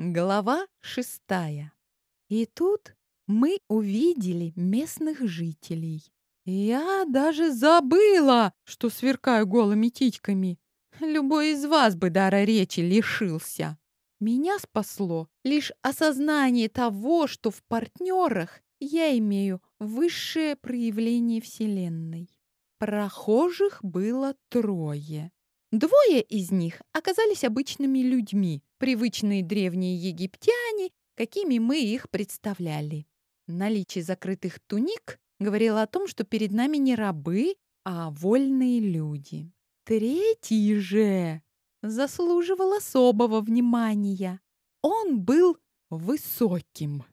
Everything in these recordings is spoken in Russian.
Глава шестая. И тут мы увидели местных жителей. Я даже забыла, что сверкаю голыми титьками. Любой из вас бы дара речи лишился. Меня спасло лишь осознание того, что в партнерах я имею высшее проявление Вселенной. Прохожих было трое. Двое из них оказались обычными людьми, привычные древние египтяне, какими мы их представляли. Наличие закрытых туник говорило о том, что перед нами не рабы, а вольные люди. Третий же заслуживал особого внимания. Он был высоким.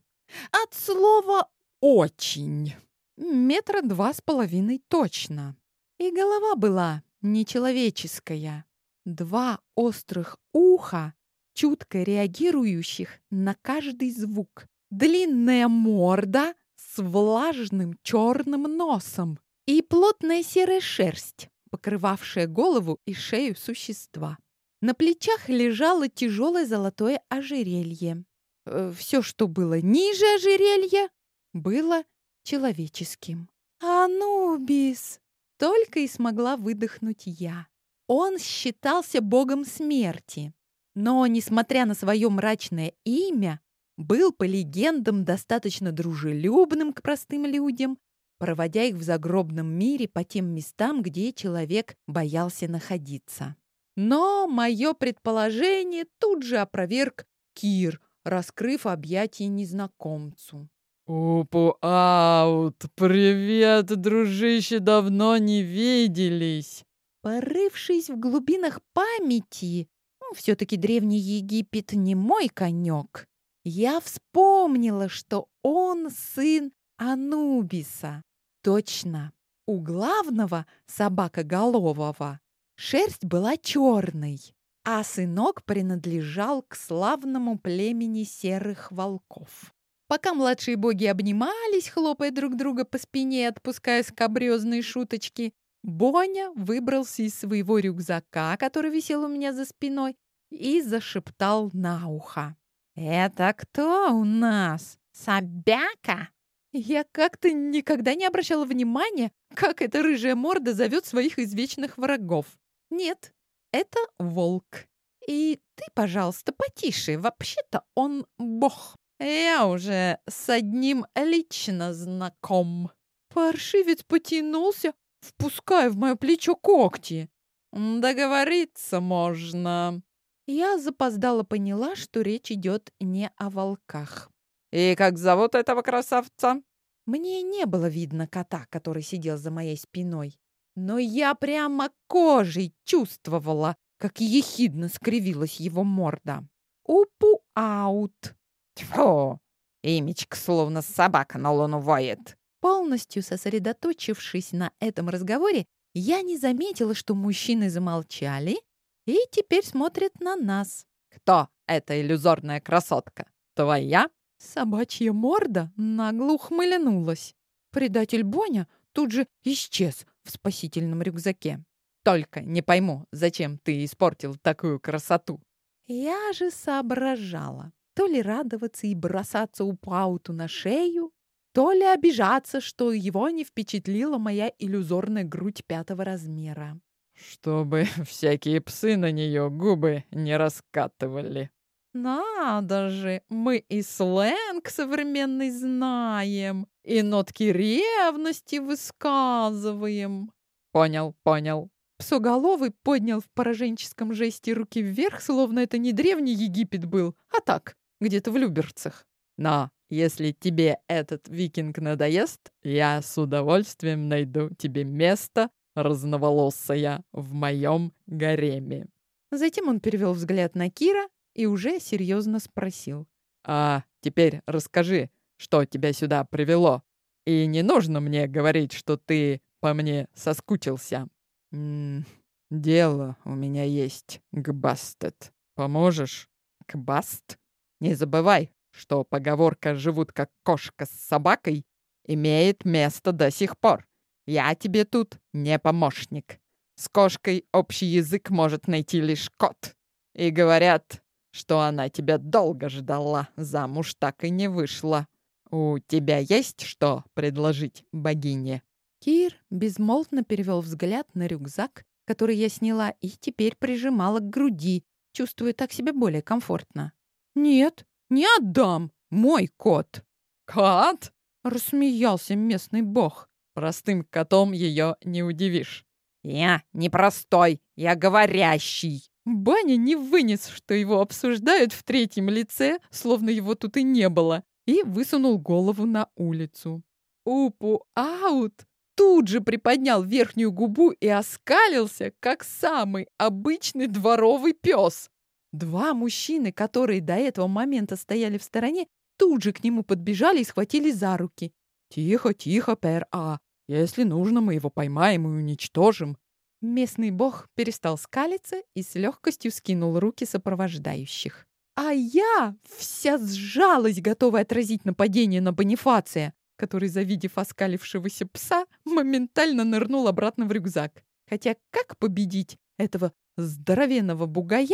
От слова «очень». Метра два с половиной точно. И голова была нечеловеческая. Два острых уха, чутко реагирующих на каждый звук. Длинная морда с влажным черным носом и плотная серая шерсть, покрывавшая голову и шею существа. На плечах лежало тяжелое золотое ожерелье. Э, Все, что было ниже ожерелья, было человеческим. «Анубис!» — только и смогла выдохнуть я. Он считался богом смерти, но, несмотря на свое мрачное имя, был по легендам достаточно дружелюбным к простым людям, проводя их в загробном мире по тем местам, где человек боялся находиться. Но мое предположение тут же опроверг Кир, раскрыв объятия незнакомцу. Упу аут, привет, дружище, давно не виделись. Порывшись в глубинах памяти, все-таки Древний Египет не мой конек, я вспомнила, что он сын Анубиса. Точно, у главного собакоголового шерсть была черной, а сынок принадлежал к славному племени серых волков. Пока младшие боги обнимались, хлопая друг друга по спине и отпуская скобрезные шуточки, Боня выбрался из своего рюкзака, который висел у меня за спиной, и зашептал на ухо. «Это кто у нас? Собака?» Я как-то никогда не обращала внимания, как эта рыжая морда зовет своих извечных врагов. Нет, это волк. И ты, пожалуйста, потише, вообще-то он бог. Я уже с одним лично знаком. Паршивец потянулся, впуская в мое плечо когти. Договориться можно. Я запоздала поняла, что речь идет не о волках. И как зовут этого красавца? Мне не было видно кота, который сидел за моей спиной. Но я прямо кожей чувствовала, как ехидно скривилась его морда. Упу-аут. Тьфу! Имечко словно собака на луну воет. Полностью сосредоточившись на этом разговоре, я не заметила, что мужчины замолчали и теперь смотрят на нас. Кто эта иллюзорная красотка? Твоя? Собачья морда нагло ухмылянулась. Предатель Боня тут же исчез в спасительном рюкзаке. Только не пойму, зачем ты испортил такую красоту. Я же соображала. То ли радоваться и бросаться у Пауту на шею, то ли обижаться, что его не впечатлила моя иллюзорная грудь пятого размера. Чтобы всякие псы на нее губы не раскатывали. Надо же, мы и сленг современный знаем, и нотки ревности высказываем. Понял, понял. Псоголовый поднял в пораженческом жесте руки вверх, словно это не древний Египет был, а так, где-то в Люберцах. Но если тебе этот викинг надоест, я с удовольствием найду тебе место, разноволосая, в моем гареме. Затем он перевел взгляд на Кира и уже серьезно спросил. А теперь расскажи, что тебя сюда привело. И не нужно мне говорить, что ты по мне соскучился. М -м, дело у меня есть, Гбастет. Поможешь? Гбаст? Не забывай, что поговорка «живут как кошка с собакой» имеет место до сих пор. Я тебе тут не помощник. С кошкой общий язык может найти лишь кот. И говорят, что она тебя долго ждала, замуж так и не вышла. У тебя есть что предложить богине?» Кир безмолвно перевел взгляд на рюкзак, который я сняла и теперь прижимала к груди, чувствуя так себя более комфортно. «Нет, не отдам! Мой кот!» «Кот?» — рассмеялся местный бог. «Простым котом ее не удивишь». «Я не простой, я говорящий!» Баня не вынес, что его обсуждают в третьем лице, словно его тут и не было, и высунул голову на улицу. Упу аут тут же приподнял верхнюю губу и оскалился, как самый обычный дворовый пес. Два мужчины, которые до этого момента стояли в стороне, тут же к нему подбежали и схватили за руки. «Тихо, тихо, пер А. Если нужно, мы его поймаем и уничтожим». Местный бог перестал скалиться и с легкостью скинул руки сопровождающих. А я вся сжалась, готовая отразить нападение на Бонифация который, завидев оскалившегося пса, моментально нырнул обратно в рюкзак. Хотя как победить этого здоровенного бугая,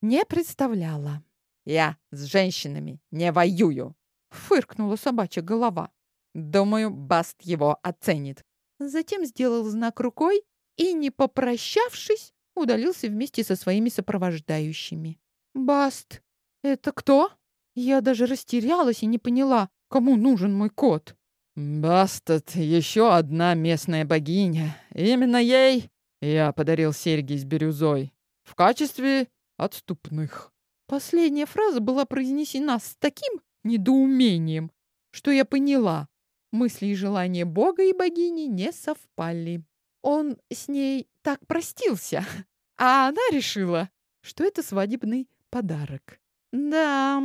не представляла. «Я с женщинами не воюю!» — фыркнула собачья голова. «Думаю, Баст его оценит». Затем сделал знак рукой и, не попрощавшись, удалился вместе со своими сопровождающими. «Баст, это кто?» Я даже растерялась и не поняла, Кому нужен мой кот? Бастет — еще одна местная богиня. Именно ей я подарил серьги с бирюзой. В качестве отступных. Последняя фраза была произнесена с таким недоумением, что я поняла. Мысли и желания бога и богини не совпали. Он с ней так простился, а она решила, что это свадебный подарок. Да,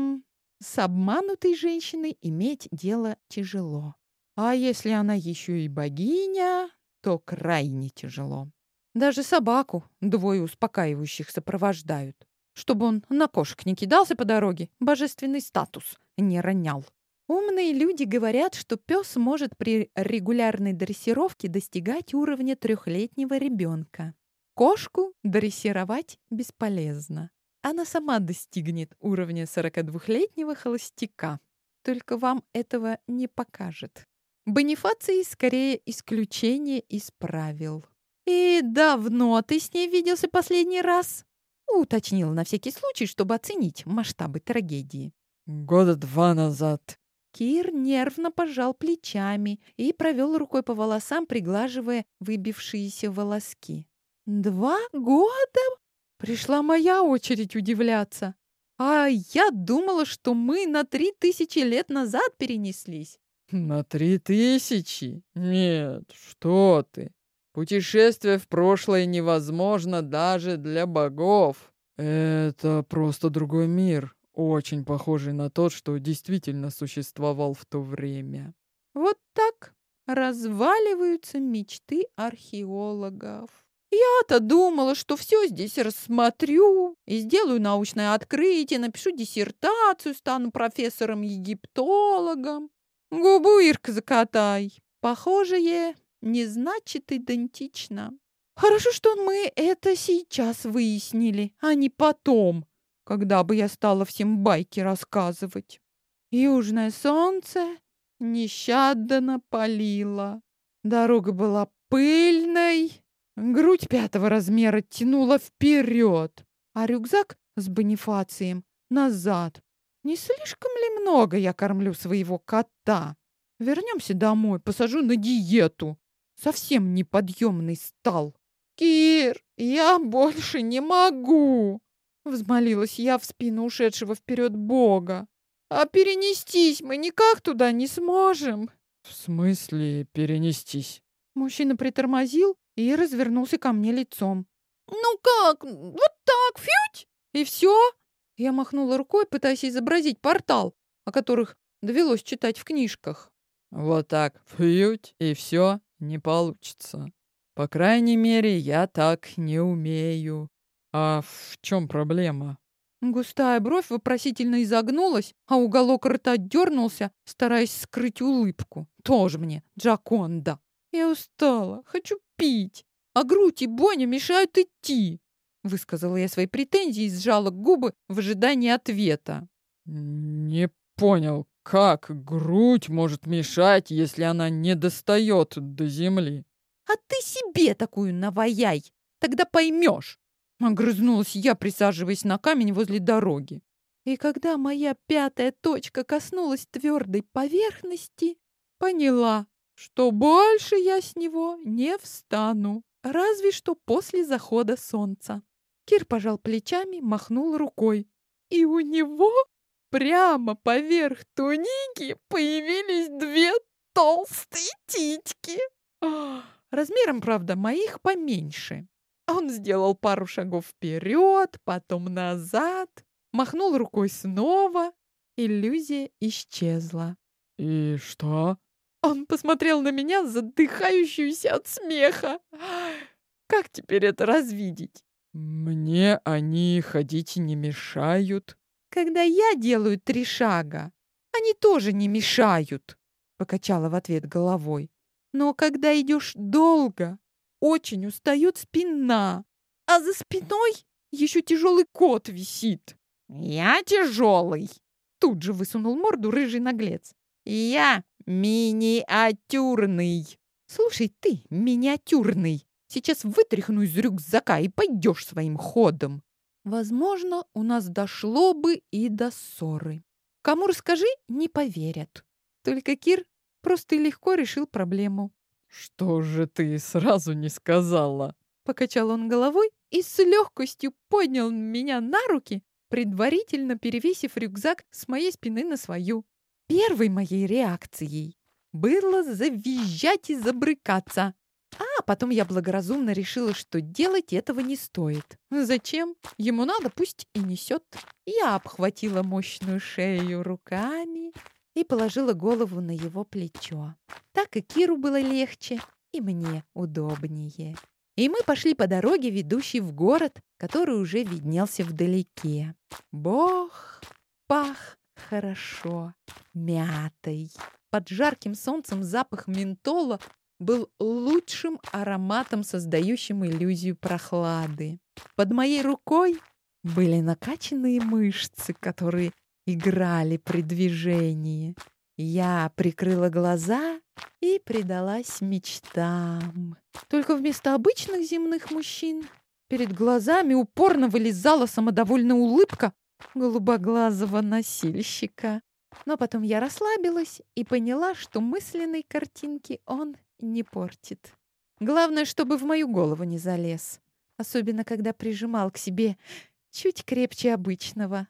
с обманутой женщиной иметь дело тяжело. А если она еще и богиня, то крайне тяжело. Даже собаку двое успокаивающих сопровождают, чтобы он на кошек не кидался по дороге, божественный статус не ронял. Умные люди говорят, что пес может при регулярной дрессировке достигать уровня трехлетнего ребенка. Кошку дрессировать бесполезно она сама достигнет уровня 42-летнего холостяка. Только вам этого не покажет. Бонифаций скорее исключение из правил. «И давно ты с ней виделся последний раз?» Уточнил на всякий случай, чтобы оценить масштабы трагедии. «Года два назад». Кир нервно пожал плечами и провел рукой по волосам, приглаживая выбившиеся волоски. «Два года?» Пришла моя очередь удивляться. А я думала, что мы на три тысячи лет назад перенеслись. На три тысячи? Нет, что ты. Путешествие в прошлое невозможно даже для богов. Это просто другой мир, очень похожий на тот, что действительно существовал в то время. Вот так разваливаются мечты археологов. Я-то думала, что все здесь рассмотрю и сделаю научное открытие, напишу диссертацию, стану профессором-египтологом. Губу, Ирка, закатай. Похожее не значит идентично. Хорошо, что мы это сейчас выяснили, а не потом, когда бы я стала всем байки рассказывать. Южное солнце нещадно палило. Дорога была пыльной, Грудь пятого размера тянула вперед, а рюкзак с бонифацием назад. Не слишком ли много я кормлю своего кота? Вернемся домой, посажу на диету. Совсем неподъемный стал. «Кир, я больше не могу!» Взмолилась я в спину ушедшего вперед Бога. «А перенестись мы никак туда не сможем!» «В смысле перенестись?» Мужчина притормозил и развернулся ко мне лицом. «Ну как? Вот так, фють!» «И все?» Я махнула рукой, пытаясь изобразить портал, о которых довелось читать в книжках. «Вот так, фють, и все не получится. По крайней мере, я так не умею. А в чем проблема?» Густая бровь вопросительно изогнулась, а уголок рта дернулся, стараясь скрыть улыбку. Тоже мне, Джаконда. Я устала, хочу пить, а грудь и Боня мешают идти. Высказала я свои претензии и сжала губы в ожидании ответа. «Не понял, как грудь может мешать, если она не достает до земли?» «А ты себе такую наваяй, тогда поймешь!» Огрызнулась я, присаживаясь на камень возле дороги. И когда моя пятая точка коснулась твердой поверхности, поняла, что больше я с него не встану, разве что после захода солнца. Кир пожал плечами, махнул рукой. И у него прямо поверх туники появились две толстые титьки. Размером, правда, моих поменьше. Он сделал пару шагов вперед, потом назад, махнул рукой снова. Иллюзия исчезла. «И что?» Он посмотрел на меня, задыхающуюся от смеха. Как теперь это развидеть? Мне они ходить не мешают. Когда я делаю три шага, они тоже не мешают, покачала в ответ головой. Но когда идешь долго, очень устает спина, а за спиной еще тяжелый кот висит. Я тяжелый. Тут же высунул морду рыжий наглец. Я миниатюрный. Слушай, ты миниатюрный. Сейчас вытряхну из рюкзака и пойдешь своим ходом. Возможно, у нас дошло бы и до ссоры. Кому расскажи, не поверят. Только Кир просто и легко решил проблему. «Что же ты сразу не сказала?» Покачал он головой и с легкостью поднял меня на руки, предварительно перевесив рюкзак с моей спины на свою. Первой моей реакцией было завизжать и забрыкаться. А потом я благоразумно решила, что делать этого не стоит. Зачем? Ему надо, пусть и несет. Я обхватила мощную шею руками и положила голову на его плечо. Так и Киру было легче, и мне удобнее. И мы пошли по дороге, ведущей в город, который уже виднелся вдалеке. Бог пах хорошо, мятой. Под жарким солнцем запах ментола был лучшим ароматом, создающим иллюзию прохлады. Под моей рукой были накачанные мышцы, которые играли при движении. Я прикрыла глаза и предалась мечтам. Только вместо обычных земных мужчин перед глазами упорно вылезала самодовольная улыбка голубоглазого носильщика. Но потом я расслабилась и поняла, что мысленной картинки он не портит. Главное, чтобы в мою голову не залез. Особенно, когда прижимал к себе чуть крепче обычного.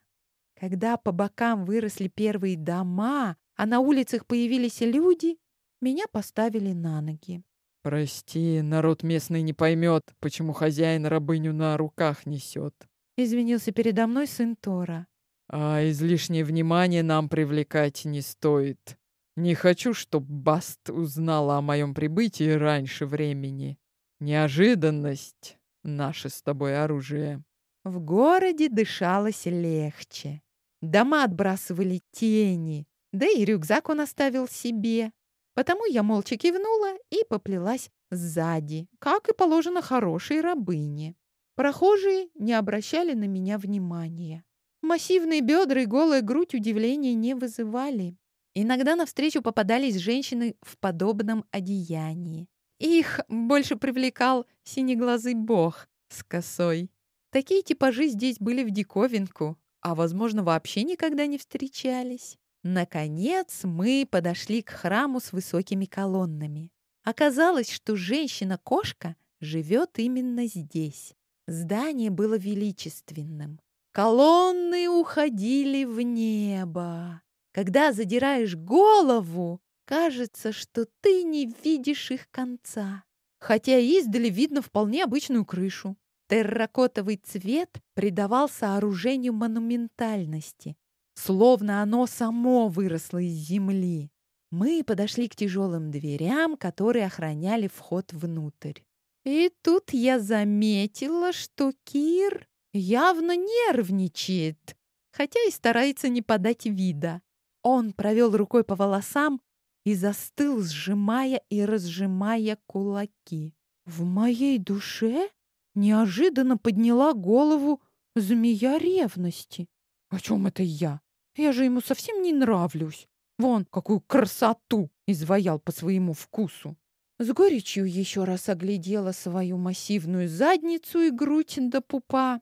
Когда по бокам выросли первые дома, а на улицах появились люди, меня поставили на ноги. «Прости, народ местный не поймет, почему хозяин рабыню на руках несет», — извинился передо мной сын Тора. «А излишнее внимание нам привлекать не стоит. Не хочу, чтобы Баст узнала о моем прибытии раньше времени. Неожиданность — наше с тобой оружие». В городе дышалось легче. Дома отбрасывали тени, да и рюкзак он оставил себе. Потому я молча кивнула и поплелась сзади, как и положено хорошей рабыне. Прохожие не обращали на меня внимания. Массивные бедра и голая грудь удивления не вызывали. Иногда навстречу попадались женщины в подобном одеянии. Их больше привлекал синеглазый бог с косой. Такие типажи здесь были в диковинку, а, возможно, вообще никогда не встречались. Наконец мы подошли к храму с высокими колоннами. Оказалось, что женщина-кошка живет именно здесь. Здание было величественным. Колонны уходили в небо. Когда задираешь голову, кажется, что ты не видишь их конца. Хотя издали видно вполне обычную крышу. Терракотовый цвет придавал сооружению монументальности, словно оно само выросло из земли. Мы подошли к тяжелым дверям, которые охраняли вход внутрь. И тут я заметила, что Кир явно нервничает, хотя и старается не подать вида. Он провел рукой по волосам и застыл, сжимая и разжимая кулаки. В моей душе неожиданно подняла голову змея ревности. О чем это я? Я же ему совсем не нравлюсь. Вон, какую красоту изваял по своему вкусу. С горечью еще раз оглядела свою массивную задницу и грудь до пупа.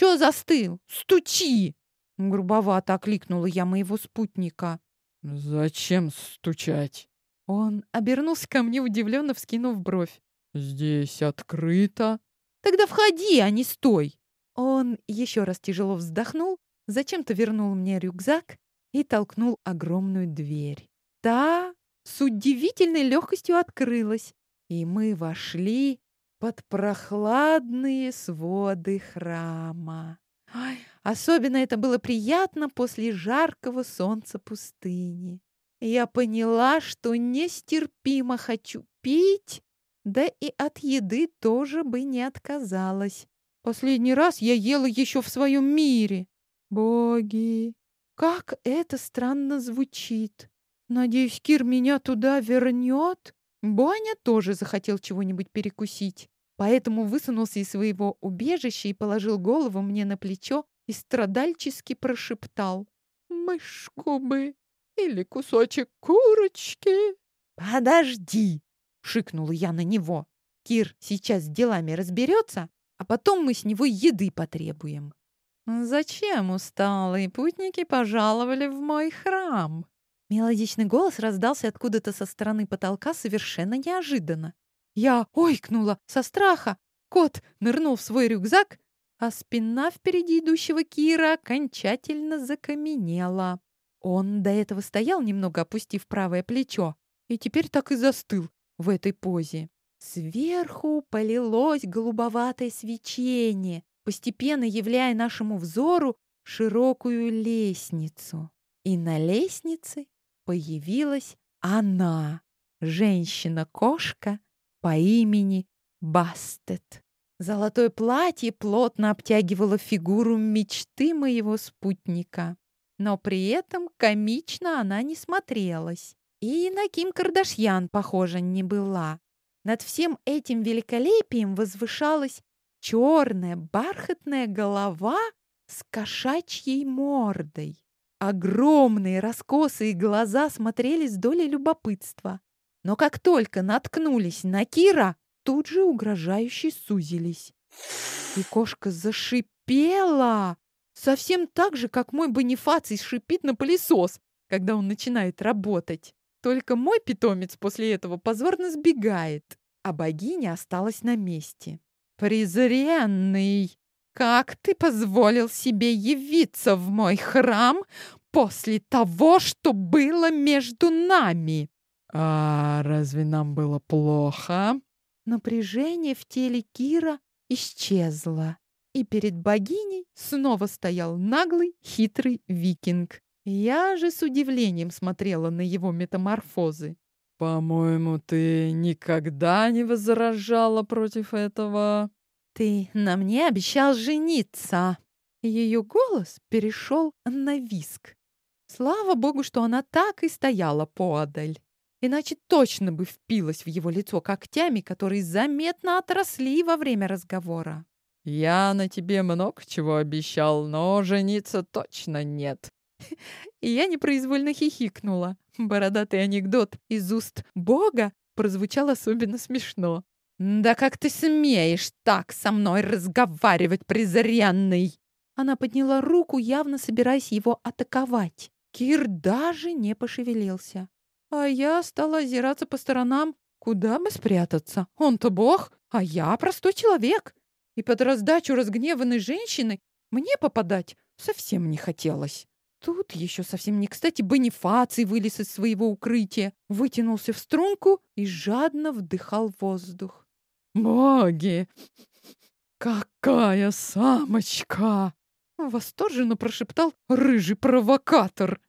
«Чё застыл? Стучи!» Грубовато окликнула я моего спутника. «Зачем стучать?» Он обернулся ко мне, удивленно вскинув бровь. «Здесь открыто». «Тогда входи, а не стой!» Он еще раз тяжело вздохнул, зачем-то вернул мне рюкзак и толкнул огромную дверь. Та с удивительной легкостью открылась, и мы вошли под прохладные своды храма. Ой, особенно это было приятно после жаркого солнца пустыни. Я поняла, что нестерпимо хочу пить, да и от еды тоже бы не отказалась. Последний раз я ела еще в своем мире. Боги, как это странно звучит. Надеюсь, Кир меня туда вернет. Боня тоже захотел чего-нибудь перекусить, поэтому высунулся из своего убежища и положил голову мне на плечо и страдальчески прошептал. «Мышку бы или кусочек курочки». «Подожди!» — шикнула я на него. «Кир сейчас с делами разберется, а потом мы с него еды потребуем». «Зачем усталые путники пожаловали в мой храм?» Мелодичный голос раздался откуда-то со стороны потолка совершенно неожиданно. Я ойкнула со страха. Кот нырнул в свой рюкзак, а спина впереди идущего Кира окончательно закаменела. Он до этого стоял, немного опустив правое плечо, и теперь так и застыл в этой позе. Сверху полилось голубоватое свечение, постепенно являя нашему взору широкую лестницу. И на лестнице появилась она, женщина-кошка по имени Бастет. Золотое платье плотно обтягивало фигуру мечты моего спутника. Но при этом комично она не смотрелась. И на Ким Кардашьян похожа не была. Над всем этим великолепием возвышалась черная бархатная голова с кошачьей мордой. Огромные раскосые глаза смотрели с долей любопытства. Но как только наткнулись на Кира, тут же угрожающе сузились. И кошка зашипела, совсем так же, как мой Бонифаций шипит на пылесос, когда он начинает работать. Только мой питомец после этого позорно сбегает, а богиня осталась на месте. «Презренный! Как ты позволил себе явиться в мой храм после того, что было между нами?» «А разве нам было плохо?» Напряжение в теле Кира исчезло, и перед богиней снова стоял наглый, хитрый викинг. Я же с удивлением смотрела на его метаморфозы. «По-моему, ты никогда не возражала против этого?» «Ты на мне обещал жениться!» Ее голос перешел на виск. Слава богу, что она так и стояла поодаль. Иначе точно бы впилась в его лицо когтями, которые заметно отросли во время разговора. «Я на тебе много чего обещал, но жениться точно нет. И я непроизвольно хихикнула. Бородатый анекдот из уст Бога прозвучал особенно смешно. «Да как ты смеешь так со мной разговаривать, презренный?» Она подняла руку, явно собираясь его атаковать. Кир даже не пошевелился. А я стала озираться по сторонам. Куда бы спрятаться? Он-то бог, а я простой человек. И под раздачу разгневанной женщины мне попадать совсем не хотелось. Тут еще совсем не кстати Бонифаций вылез из своего укрытия, вытянулся в струнку и жадно вдыхал воздух. «Боги! Какая самочка!» Восторженно прошептал рыжий провокатор.